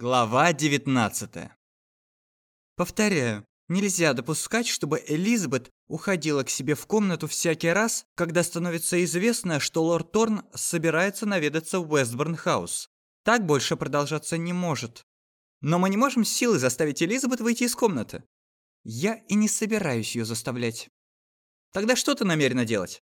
Глава 19 Повторяю, нельзя допускать, чтобы Элизабет уходила к себе в комнату всякий раз, когда становится известно, что лорд Торн собирается наведаться в Уэстборн-хаус. Так больше продолжаться не может. Но мы не можем силой заставить Элизабет выйти из комнаты. Я и не собираюсь ее заставлять. Тогда что ты намерена делать?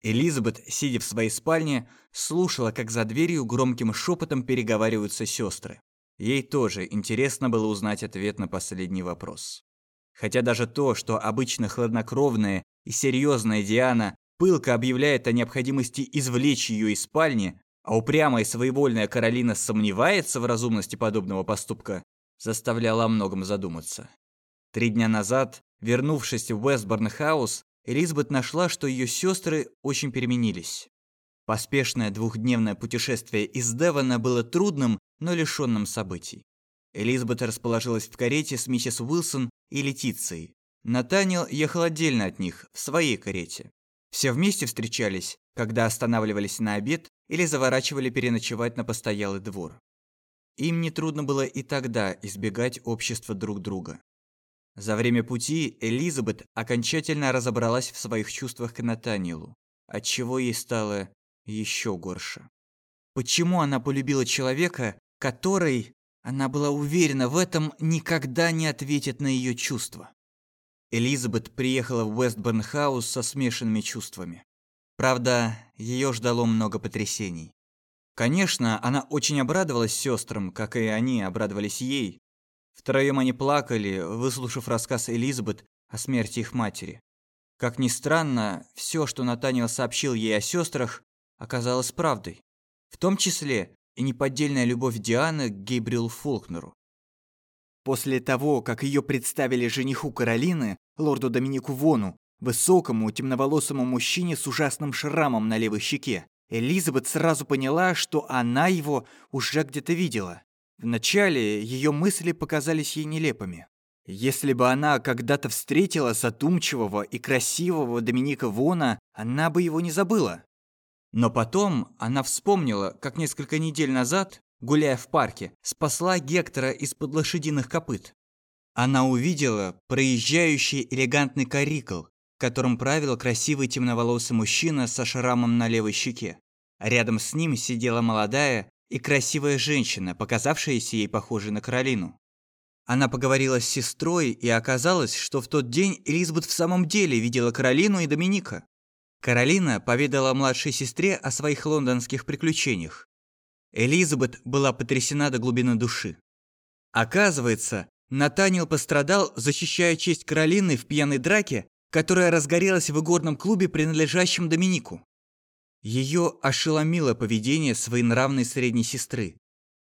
Элизабет, сидя в своей спальне, слушала, как за дверью громким шепотом переговариваются сестры. Ей тоже интересно было узнать ответ на последний вопрос. Хотя даже то, что обычно хладнокровная и серьезная Диана пылко объявляет о необходимости извлечь ее из спальни, а упрямая и своевольная Каролина сомневается в разумности подобного поступка, заставляло о многом задуматься. Три дня назад, вернувшись в Уэстборн-хаус, Элизабет нашла, что ее сестры очень переменились. Поспешное двухдневное путешествие из Девона было трудным, но лишенным событий. Элизабет расположилась в карете с миссис Уилсон и Летицией. Натаниэл ехал отдельно от них, в своей карете. Все вместе встречались, когда останавливались на обед или заворачивали переночевать на постоялый двор. Им нетрудно было и тогда избегать общества друг друга. За время пути Элизабет окончательно разобралась в своих чувствах к Натаниэлу, отчего ей стало еще горше. Почему она полюбила человека, который, она была уверена в этом, никогда не ответит на ее чувства? Элизабет приехала в Уэстборн-хаус со смешанными чувствами. Правда, ее ждало много потрясений. Конечно, она очень обрадовалась сестрам, как и они обрадовались ей. Втроем они плакали, выслушав рассказ Элизабет о смерти их матери. Как ни странно, все, что Натаниэл сообщил ей о сестрах, оказалось правдой. В том числе и неподдельная любовь Дианы к Гейбриэлу Фолкнеру. После того, как ее представили жениху Каролины, лорду Доминику Вону, высокому темноволосому мужчине с ужасным шрамом на левой щеке, Элизабет сразу поняла, что она его уже где-то видела. Вначале ее мысли показались ей нелепыми. Если бы она когда-то встретила задумчивого и красивого Доминика Вона, она бы его не забыла. Но потом она вспомнила, как несколько недель назад, гуляя в парке, спасла Гектора из-под лошадиных копыт. Она увидела проезжающий элегантный карикл, которым правил красивый темноволосый мужчина со шрамом на левой щеке. Рядом с ним сидела молодая и красивая женщина, показавшаяся ей похожей на Каролину. Она поговорила с сестрой, и оказалось, что в тот день Элизабет в самом деле видела Каролину и Доминика. Каролина поведала младшей сестре о своих лондонских приключениях. Элизабет была потрясена до глубины души. Оказывается, Натаниэл пострадал, защищая честь Каролины в пьяной драке, которая разгорелась в игорном клубе, принадлежащем Доминику. Ее ошеломило поведение своей нравной средней сестры.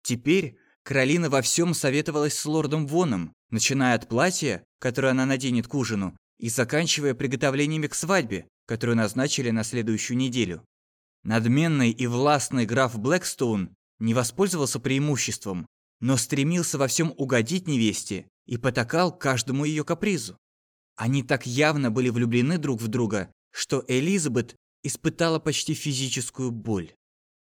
Теперь Каролина во всем советовалась с лордом Воном, начиная от платья, которое она наденет к ужину, и заканчивая приготовлениями к свадьбе, которую назначили на следующую неделю. Надменный и властный граф Блэкстоун не воспользовался преимуществом, но стремился во всем угодить невесте и потакал каждому ее капризу. Они так явно были влюблены друг в друга, что Элизабет испытала почти физическую боль.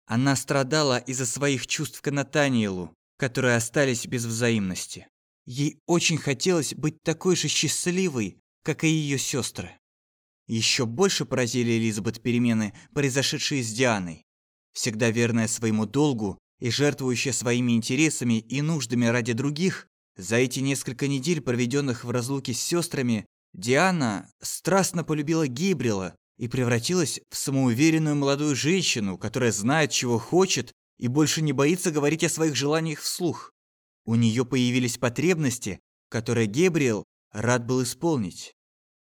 Она страдала из-за своих чувств к Натаниэлу, которые остались без взаимности. Ей очень хотелось быть такой же счастливой, как и ее сестры. Еще больше поразили Элизабет перемены, произошедшие с Дианой. Всегда верная своему долгу и жертвующая своими интересами и нуждами ради других, за эти несколько недель, проведенных в разлуке с сестрами, Диана страстно полюбила Гибрила и превратилась в самоуверенную молодую женщину, которая знает, чего хочет и больше не боится говорить о своих желаниях вслух. У нее появились потребности, которые Гебриэл рад был исполнить.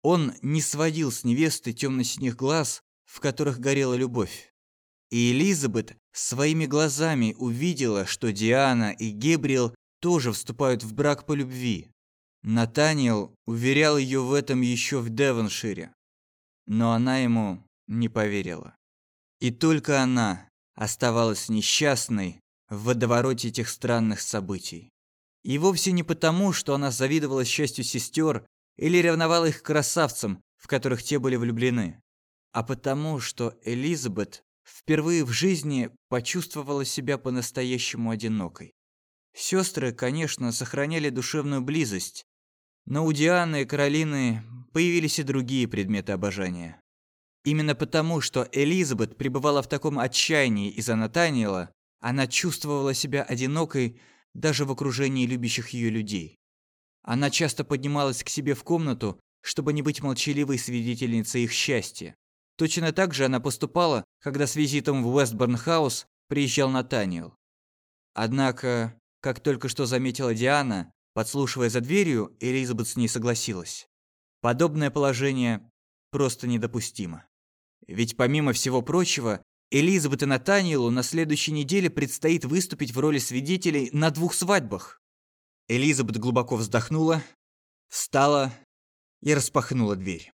Он не сводил с невесты темно-синих глаз, в которых горела любовь. И Элизабет своими глазами увидела, что Диана и Гебриэл тоже вступают в брак по любви. Натаниэл уверял ее в этом еще в Девоншире. Но она ему не поверила. И только она оставалась несчастной в водовороте этих странных событий. И вовсе не потому, что она завидовала счастью сестер или ревновала их красавцам, в которых те были влюблены, а потому, что Элизабет впервые в жизни почувствовала себя по-настоящему одинокой. Сестры, конечно, сохраняли душевную близость, но у Дианы и Каролины появились и другие предметы обожания. Именно потому, что Элизабет пребывала в таком отчаянии из-за Натаниэла, она чувствовала себя одинокой даже в окружении любящих ее людей. Она часто поднималась к себе в комнату, чтобы не быть молчаливой свидетельницей их счастья. Точно так же она поступала, когда с визитом в Уэстборн-хаус приезжал Натаниэл. Однако, как только что заметила Диана, подслушивая за дверью, Элизабет с ней согласилась. Подобное положение просто недопустимо. Ведь помимо всего прочего, Элизабет и Натаниэлу на следующей неделе предстоит выступить в роли свидетелей на двух свадьбах. Элизабет глубоко вздохнула, встала и распахнула дверь.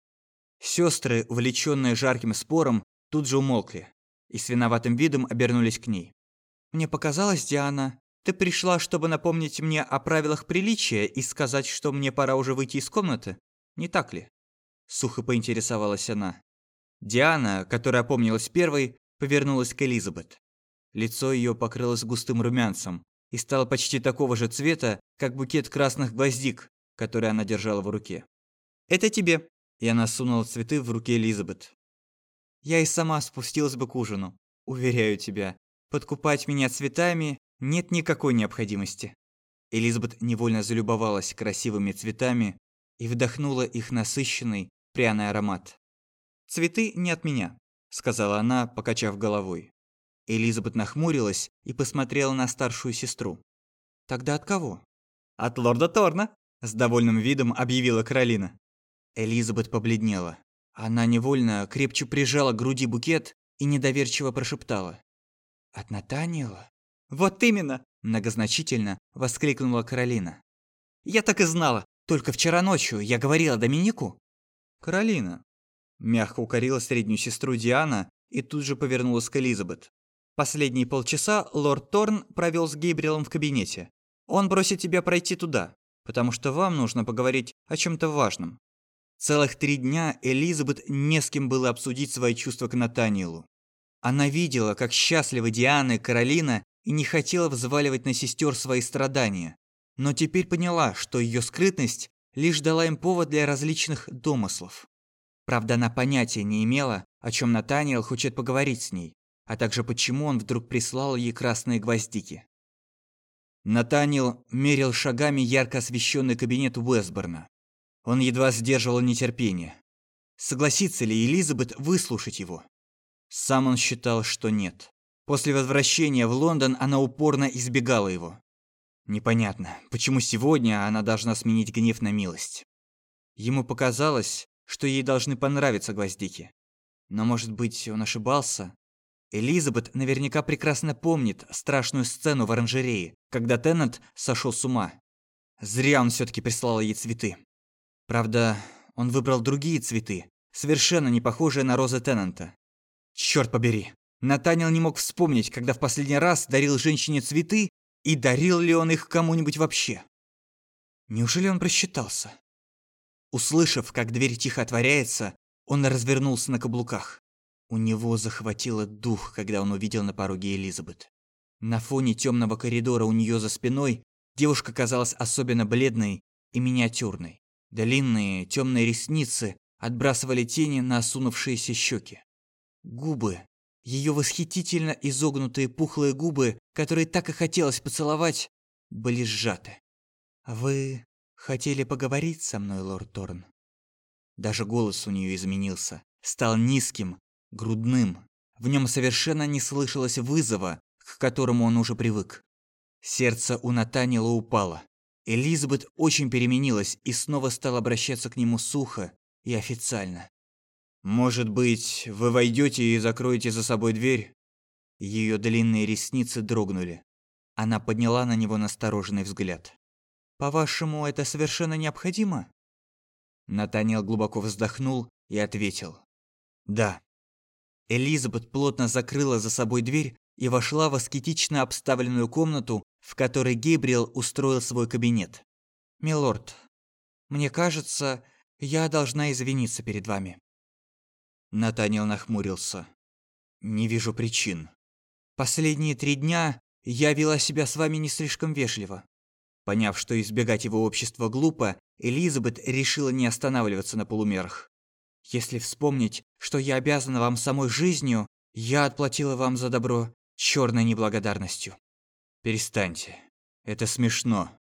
Сестры, увлеченные жарким спором, тут же умолкли и с виноватым видом обернулись к ней. «Мне показалось, Диана, ты пришла, чтобы напомнить мне о правилах приличия и сказать, что мне пора уже выйти из комнаты, не так ли?» Сухо поинтересовалась она. Диана, которая опомнилась первой, повернулась к Элизабет. Лицо ее покрылось густым румянцем и стало почти такого же цвета, как букет красных гвоздик, который она держала в руке. «Это тебе!» И она сунула цветы в руки Элизабет. «Я и сама спустилась бы к ужину. Уверяю тебя, подкупать меня цветами нет никакой необходимости». Элизабет невольно залюбовалась красивыми цветами и вдохнула их насыщенный, пряный аромат. «Цветы не от меня», – сказала она, покачав головой. Элизабет нахмурилась и посмотрела на старшую сестру. «Тогда от кого?» «От лорда Торна», – с довольным видом объявила Каролина. Элизабет побледнела. Она невольно крепче прижала к груди букет и недоверчиво прошептала. «От Натаниэла?» «Вот именно!» – многозначительно воскликнула Каролина. «Я так и знала! Только вчера ночью я говорила Доминику». «Каролина, Мягко укорила среднюю сестру Диана и тут же повернулась к Элизабет. Последние полчаса лорд Торн провел с Гейбриэлом в кабинете. Он просит тебя пройти туда, потому что вам нужно поговорить о чем-то важном. Целых три дня Элизабет не с кем было обсудить свои чувства к Натаниэлу. Она видела, как счастливы Диана и Каролина, и не хотела взваливать на сестер свои страдания. Но теперь поняла, что ее скрытность лишь дала им повод для различных домыслов. Правда, она понятия не имела, о чем Натаниэл хочет поговорить с ней, а также почему он вдруг прислал ей красные гвоздики. Натаниэл мерил шагами ярко освещенный кабинет Уэсборна. Он едва сдерживал нетерпение. Согласится ли Элизабет выслушать его? Сам он считал, что нет. После возвращения в Лондон она упорно избегала его. Непонятно, почему сегодня она должна сменить гнев на милость. Ему показалось, что ей должны понравиться гвоздики. Но, может быть, он ошибался? Элизабет наверняка прекрасно помнит страшную сцену в оранжерее, когда Теннант сошел с ума. Зря он все таки прислал ей цветы. Правда, он выбрал другие цветы, совершенно не похожие на розы Теннанта. Черт побери, Натаниэл не мог вспомнить, когда в последний раз дарил женщине цветы и дарил ли он их кому-нибудь вообще. Неужели он просчитался? Услышав, как дверь тихо отворяется, он развернулся на каблуках. У него захватило дух, когда он увидел на пороге Элизабет. На фоне темного коридора у нее за спиной девушка казалась особенно бледной и миниатюрной. Длинные темные ресницы отбрасывали тени на осунувшиеся щеки. Губы, ее восхитительно изогнутые пухлые губы, которые так и хотелось поцеловать, были сжаты. «Вы «Хотели поговорить со мной, лорд Торн?» Даже голос у нее изменился, стал низким, грудным. В нем совершенно не слышалось вызова, к которому он уже привык. Сердце у Натанила упало. Элизабет очень переменилась и снова стала обращаться к нему сухо и официально. «Может быть, вы войдете и закроете за собой дверь?» Ее длинные ресницы дрогнули. Она подняла на него настороженный взгляд. По-вашему, это совершенно необходимо? Натаниэл глубоко вздохнул и ответил: "Да". Элизабет плотно закрыла за собой дверь и вошла в аскетично обставленную комнату, в которой Гейбриэл устроил свой кабинет. "Милорд, мне кажется, я должна извиниться перед вами". Натаниэл нахмурился. "Не вижу причин. Последние три дня я вела себя с вами не слишком вежливо». Поняв, что избегать его общества глупо, Элизабет решила не останавливаться на полумерах. «Если вспомнить, что я обязана вам самой жизнью, я отплатила вам за добро черной неблагодарностью». «Перестаньте. Это смешно».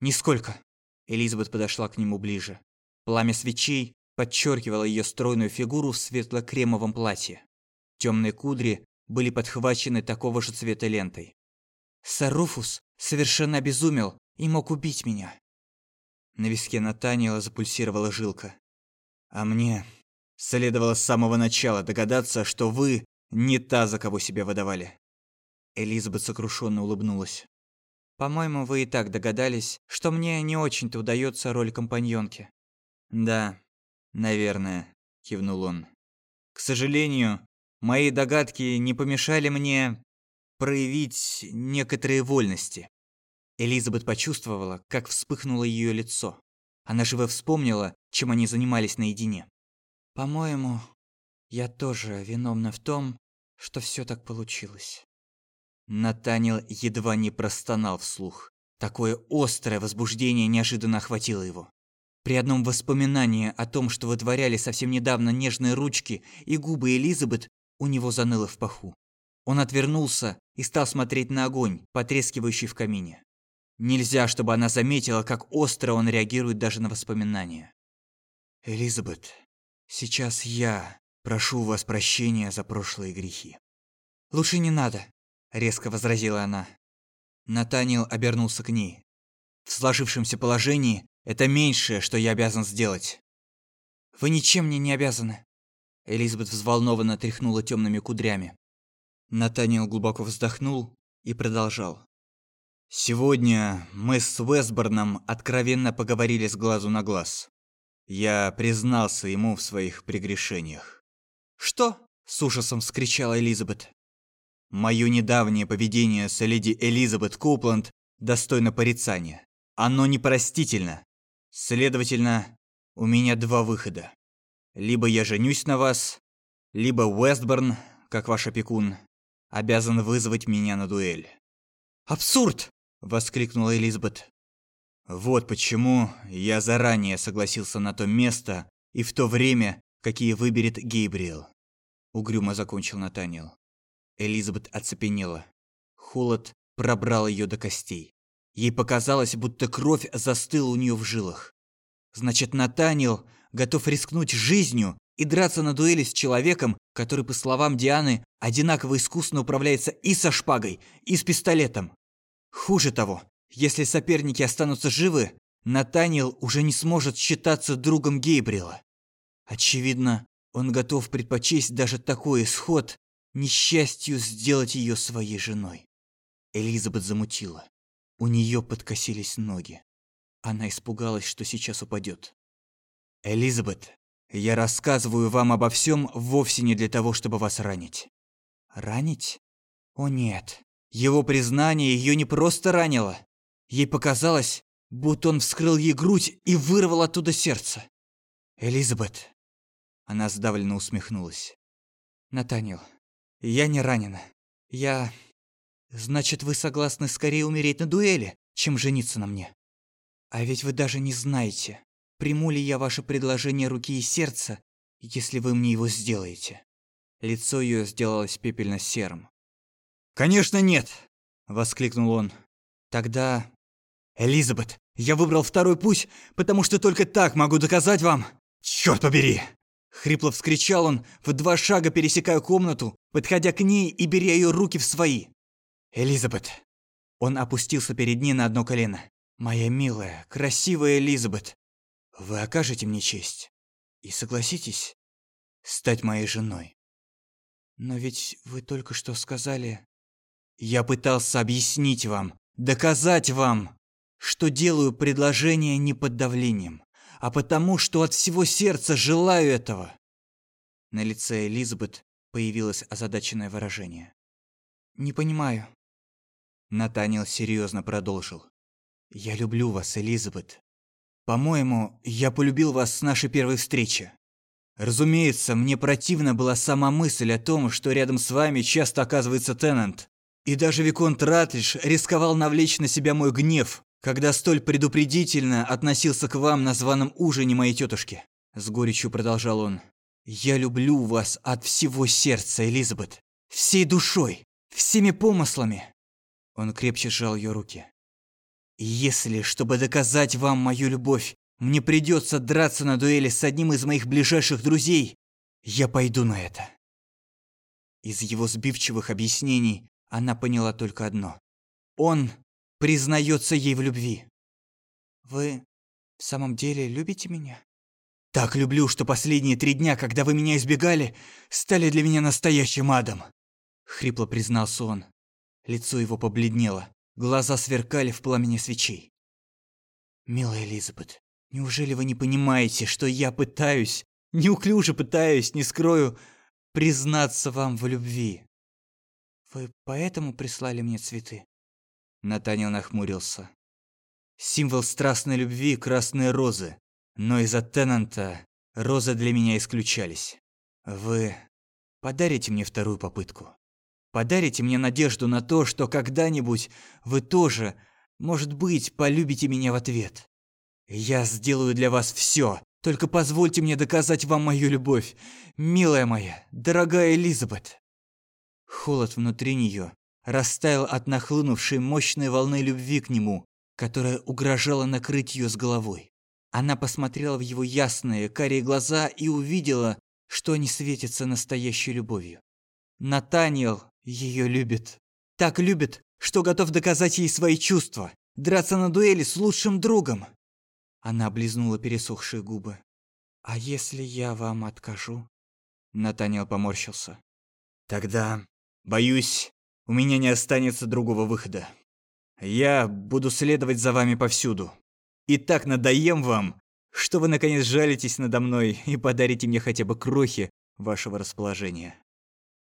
«Нисколько». Элизабет подошла к нему ближе. Пламя свечей подчеркивало ее стройную фигуру в светло-кремовом платье. Темные кудри были подхвачены такого же цвета лентой. Саруфус совершенно обезумел и мог убить меня. На виске Натаниэла запульсировала жилка. А мне следовало с самого начала догадаться, что вы не та, за кого себя выдавали. Элизабет сокрушенно улыбнулась. По-моему, вы и так догадались, что мне не очень-то удается роль компаньонки. Да, наверное, кивнул он. К сожалению, мои догадки не помешали мне проявить некоторые вольности. Элизабет почувствовала, как вспыхнуло ее лицо. Она живо вспомнила, чем они занимались наедине. По-моему, я тоже виновна в том, что все так получилось. Натанил едва не простонал вслух. Такое острое возбуждение неожиданно охватило его. При одном воспоминании о том, что вытворяли совсем недавно нежные ручки и губы Элизабет, у него заныло в паху. Он отвернулся и стал смотреть на огонь, потрескивающий в камине. Нельзя, чтобы она заметила, как остро он реагирует даже на воспоминания. «Элизабет, сейчас я прошу у вас прощения за прошлые грехи». «Лучше не надо», – резко возразила она. Натаниэл обернулся к ней. «В сложившемся положении это меньшее, что я обязан сделать». «Вы ничем мне не обязаны». Элизабет взволнованно тряхнула темными кудрями. Натаниэл глубоко вздохнул и продолжал. «Сегодня мы с Уэсборном откровенно поговорили с глазу на глаз. Я признался ему в своих прегрешениях». «Что?» – с ужасом вскричала Элизабет. «Мое недавнее поведение с леди Элизабет Копланд достойно порицания. Оно непростительно. Следовательно, у меня два выхода. Либо я женюсь на вас, либо Уэстборн, как ваш опекун, обязан вызвать меня на дуэль. «Абсурд!» – воскликнула Элизабет. «Вот почему я заранее согласился на то место и в то время, какие выберет Гейбриэл», – угрюмо закончил Натаниэл. Элизабет оцепенела. Холод пробрал ее до костей. Ей показалось, будто кровь застыла у нее в жилах. Значит, Натаниэл готов рискнуть жизнью и драться на дуэли с человеком, который, по словам Дианы, одинаково искусно управляется и со шпагой, и с пистолетом. Хуже того, если соперники останутся живы, Натаниэл уже не сможет считаться другом Гейбрила. Очевидно, он готов предпочесть даже такой исход несчастью сделать ее своей женой. Элизабет замутила. У нее подкосились ноги. Она испугалась, что сейчас упадет. «Элизабет, я рассказываю вам обо всем вовсе не для того, чтобы вас ранить. Ранить? О нет. Его признание ее не просто ранило. Ей показалось, будто он вскрыл ей грудь и вырвал оттуда сердце. Элизабет. Она сдавленно усмехнулась. Натаниэл, я не ранена. Я... Значит, вы согласны скорее умереть на дуэли, чем жениться на мне? А ведь вы даже не знаете, Приму ли я ваше предложение руки и сердца, если вы мне его сделаете?» Лицо ее сделалось пепельно-серым. «Конечно нет!» – воскликнул он. «Тогда... Элизабет, я выбрал второй путь, потому что только так могу доказать вам... Черт побери!» Хрипло вскричал он, в два шага пересекая комнату, подходя к ней и беря ее руки в свои. «Элизабет!» Он опустился перед ней на одно колено. «Моя милая, красивая Элизабет, вы окажете мне честь и согласитесь стать моей женой. Но ведь вы только что сказали... Я пытался объяснить вам, доказать вам, что делаю предложение не под давлением, а потому, что от всего сердца желаю этого. На лице Элизабет появилось озадаченное выражение. «Не понимаю». Натаниэл серьезно продолжил. «Я люблю вас, Элизабет. По-моему, я полюбил вас с нашей первой встречи. Разумеется, мне противна была сама мысль о том, что рядом с вами часто оказывается Теннант. И даже Виконт Ратлиш рисковал навлечь на себя мой гнев, когда столь предупредительно относился к вам на званом ужине моей тетушки. С горечью продолжал он. «Я люблю вас от всего сердца, Элизабет. Всей душой, всеми помыслами». Он крепче сжал ее руки. «Если, чтобы доказать вам мою любовь, мне придется драться на дуэли с одним из моих ближайших друзей, я пойду на это». Из его сбивчивых объяснений она поняла только одно. Он признается ей в любви. «Вы в самом деле любите меня?» «Так люблю, что последние три дня, когда вы меня избегали, стали для меня настоящим адом!» Хрипло признался он. Лицо его побледнело, глаза сверкали в пламени свечей. «Милая Элизабет, неужели вы не понимаете, что я пытаюсь, неуклюже пытаюсь, не скрою, признаться вам в любви?» «Вы поэтому прислали мне цветы?» Натаниэл нахмурился. Символ страстной любви – красные розы. Но из-за Теннанта розы для меня исключались. Вы подарите мне вторую попытку. Подарите мне надежду на то, что когда-нибудь вы тоже, может быть, полюбите меня в ответ. Я сделаю для вас все, только позвольте мне доказать вам мою любовь, милая моя, дорогая Элизабет. Холод внутри нее растаял от нахлынувшей мощной волны любви к нему, которая угрожала накрыть ее с головой. Она посмотрела в его ясные, карие глаза и увидела, что они светятся настоящей любовью. Натаниэл ее любит. Так любит, что готов доказать ей свои чувства, драться на дуэли с лучшим другом. Она облизнула пересохшие губы. «А если я вам откажу?» Натаниэл поморщился. «Тогда, боюсь, у меня не останется другого выхода. Я буду следовать за вами повсюду. И так надоем вам, что вы наконец жалитесь надо мной и подарите мне хотя бы крохи вашего расположения».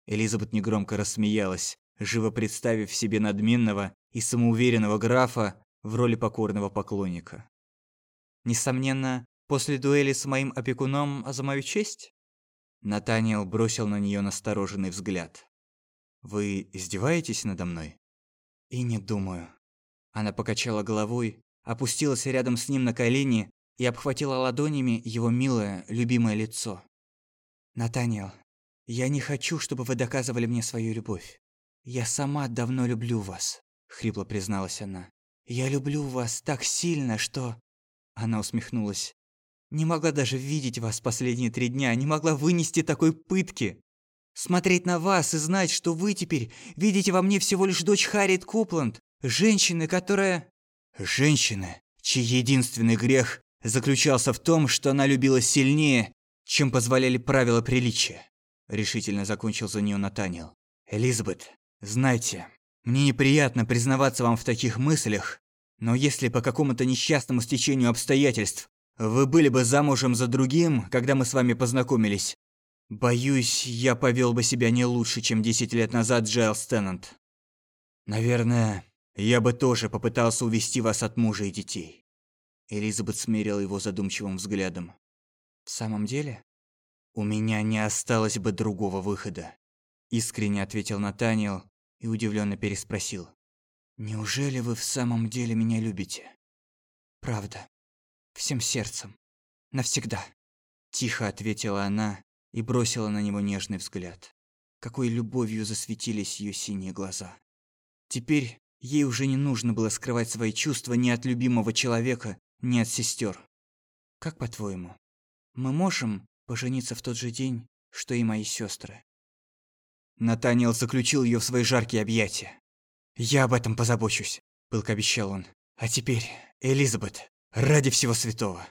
Элизабет негромко рассмеялась, живо представив себе надменного и самоуверенного графа в роли покорного поклонника. «Несомненно, после дуэли с моим опекуном за мою честь?» Натаниэл бросил на нее настороженный взгляд. Вы издеваетесь надо мной? И не думаю. Она покачала головой, опустилась рядом с ним на колени и обхватила ладонями его милое, любимое лицо. Натаниэл, я не хочу, чтобы вы доказывали мне свою любовь. Я сама давно люблю вас, хрипло призналась она. Я люблю вас так сильно, что Она усмехнулась. Не могла даже видеть вас последние три дня, не могла вынести такой пытки. Смотреть на вас и знать, что вы теперь видите во мне всего лишь дочь Харриет Копланд, женщины, которая... Женщины, чей единственный грех заключался в том, что она любила сильнее, чем позволяли правила приличия. Решительно закончил за нее Натаниэл. Элизабет, знайте, мне неприятно признаваться вам в таких мыслях, но если по какому-то несчастному стечению обстоятельств вы были бы замужем за другим, когда мы с вами познакомились, Боюсь, я повел бы себя не лучше, чем 10 лет назад Джайлс Теннант. Наверное, я бы тоже попытался увести вас от мужа и детей. Элизабет смерила его задумчивым взглядом. В самом деле? У меня не осталось бы другого выхода. Искренне ответил Натаниэл и удивленно переспросил. Неужели вы в самом деле меня любите? Правда. Всем сердцем. Навсегда. Тихо ответила она и бросила на него нежный взгляд. Какой любовью засветились ее синие глаза. Теперь ей уже не нужно было скрывать свои чувства ни от любимого человека, ни от сестер. Как по-твоему, мы можем пожениться в тот же день, что и мои сестры? Натаниэл заключил ее в свои жаркие объятия. «Я об этом позабочусь», – пылко обещал он. «А теперь, Элизабет, ради всего святого,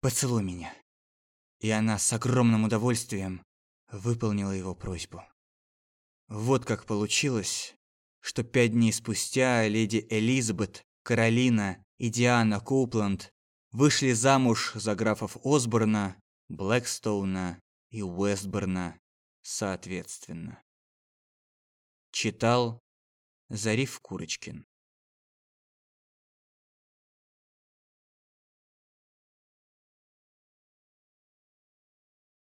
поцелуй меня» и она с огромным удовольствием выполнила его просьбу. Вот как получилось, что пять дней спустя леди Элизабет, Каролина и Диана Коупланд вышли замуж за графов Осборна, Блэкстоуна и Уэстборна соответственно. Читал Зариф Курочкин